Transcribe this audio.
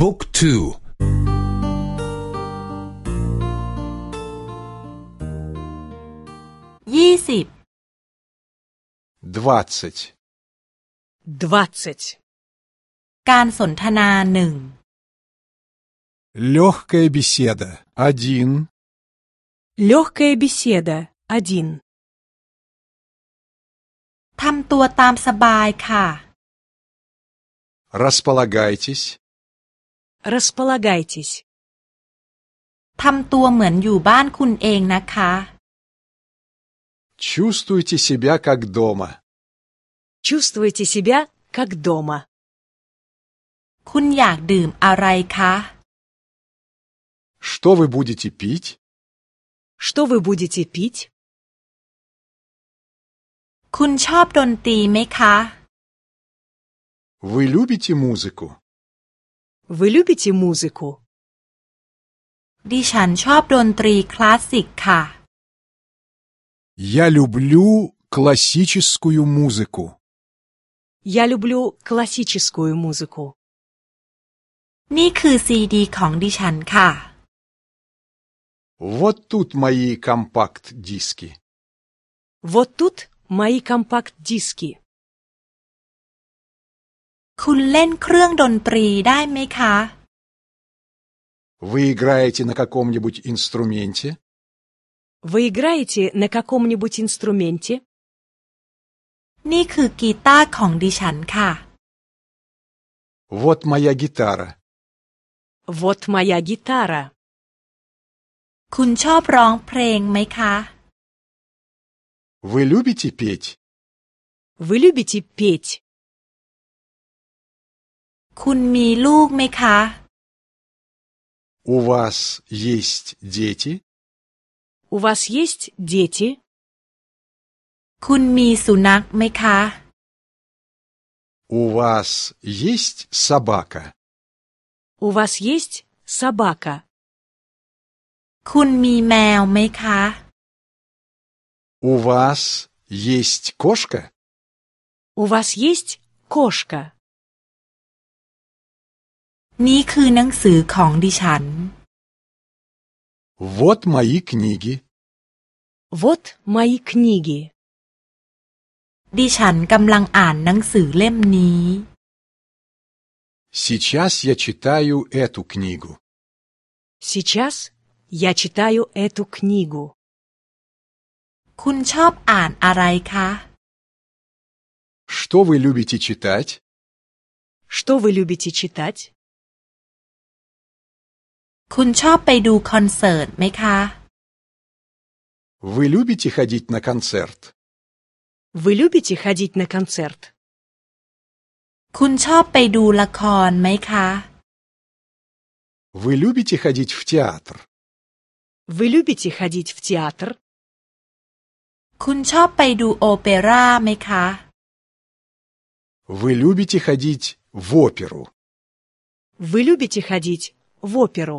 บุ๊กทูยี่สิบ двадцать, двадцать, การสนทนาหนึ่ง легкая беседа один, легкая беседа один, ทำตัวตามสบายค่ะ располагайтесь, располагайтесь, ทำตัวเหมือนอยู่บ้านคุณเองนะคะ чувствуйте себя как дома, чувствуйте себя как дома, คุณอยากดื่มอะไรคะ что вы будете пить, что вы будете пить, คุณชอบดนตรีไหมคะ вы любите музыку, вы любите музыку, ดิฉันชอบดนตรีคลาสสิกค่ะ я люблю классическую музыку, я люблю классическую музыку, นี่คือซีดีของดิฉันค่ะ вот тут мои компакт-диски, вот тут мои компакт-диски, คุณเล่นเครื่องดนตรีได้ไหมคะ вы играете на каком-нибудь инструменте, вы играете на каком-нибудь инструменте, นี่คือกีตาร์ของดิฉันค่ะ вот моя гитара, вот моя гитара, คุณชอบร้องเพลงไหมคะ вы любите петь, вы любите петь, คุณมีลูกไหมคะ у вас есть дети, у вас есть дети, คุณมีสุนัขไหมคะ у вас есть собака, у вас есть собака, คุณมีแมวไหมคะ у вас есть кошка, у вас есть кошка, นี่คือหนังสือของดิฉัน Вот мои книги. Вот мои книги. ดิฉันกำลังอ่านหนังสือเล่มนี้ Сейчас я читаю эту книгу. Сейчас я читаю эту книгу. คุณชอบอ่านอะไรคะ Что вы любите читать? Что вы любите читать? คุณชอบไปดูคอนเสิร์ตไหมคะ вы любите ходить на концерт, вы любите ходить на концерт, คุณชอบไปดูละครไหมคะ вы любите ходить в театр, вы любите ходить в театр, คุณชอบไปดูโอเปร่าไหมคะ вы любите ходить в оперу, вы любите ходить в оперу.